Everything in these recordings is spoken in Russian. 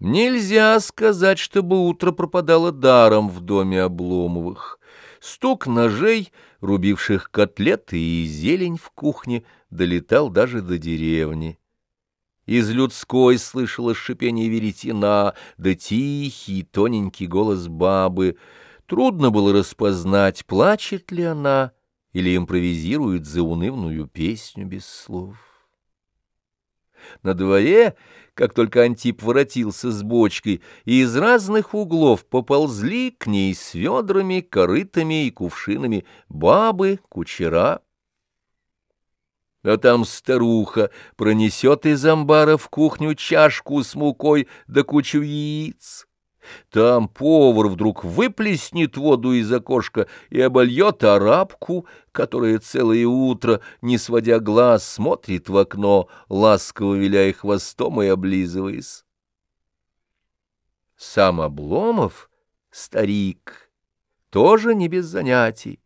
Нельзя сказать, чтобы утро пропадало даром в доме Обломовых. Стук ножей, рубивших котлеты и зелень в кухне, долетал даже до деревни. Из людской слышалось шипение веретена, да тихий, тоненький голос бабы. Трудно было распознать, плачет ли она или импровизирует заунывную песню без слов. На дворе, как только Антип воротился с бочкой, из разных углов поползли к ней с ведрами, корытами и кувшинами бабы, кучера. А там старуха пронесет из амбара в кухню чашку с мукой да кучу яиц. Там повар вдруг выплеснет воду из окошка и обольет арабку, которая целое утро, не сводя глаз, смотрит в окно, ласково виляя хвостом и облизываясь. Сам Обломов, старик, тоже не без занятий.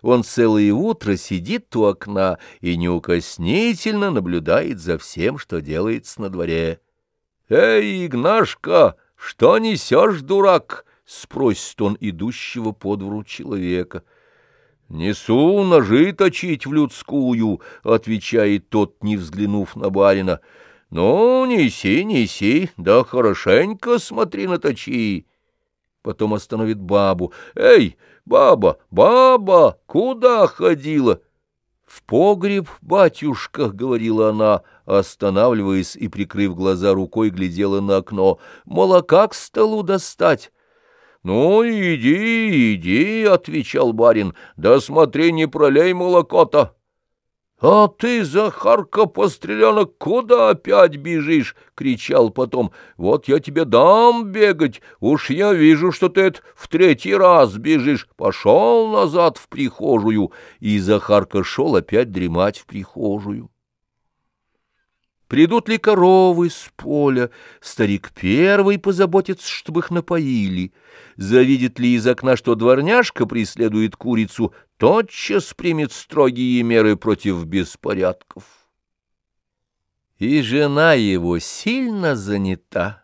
Он целое утро сидит у окна и неукоснительно наблюдает за всем, что делается на дворе. «Эй, Игнашка!» «Что несешь, дурак?» — спросит он идущего по двору человека. «Несу ножи точить в людскую», — отвечает тот, не взглянув на барина. «Ну, неси, неси, да хорошенько смотри наточи». Потом остановит бабу. «Эй, баба, баба, куда ходила?» «В погреб, батюшка», — говорила она, останавливаясь и, прикрыв глаза рукой, глядела на окно. «Молока к столу достать». «Ну, иди, иди», — отвечал барин, — «да смотри, не пролей молоко-то». «А ты, Захарка, постреленок, куда опять бежишь?» — кричал потом. «Вот я тебе дам бегать, уж я вижу, что ты это в третий раз бежишь. Пошел назад в прихожую». И Захарка шел опять дремать в прихожую. Придут ли коровы с поля, старик первый позаботится, чтобы их напоили. Завидит ли из окна, что дворняжка преследует курицу, тотчас примет строгие меры против беспорядков. И жена его сильно занята.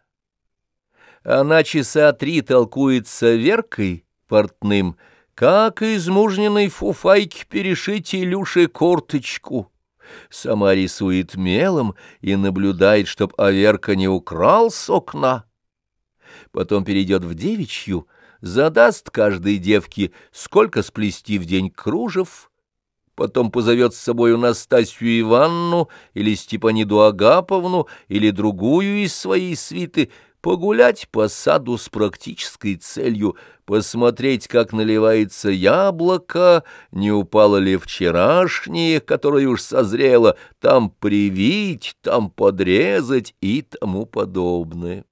Она часа три толкуется Веркой портным, как из мужниной перешить Илюше курточку сама рисует мелом и наблюдает, чтоб Аверка не украл с окна. Потом перейдет в девичью, задаст каждой девке, сколько сплести в день кружев, потом позовет с собою Настасью Ивановну или Степаниду Агаповну или другую из своей свиты — погулять по саду с практической целью, посмотреть, как наливается яблоко, не упало ли вчерашнее, которое уж созрело, там привить, там подрезать и тому подобное.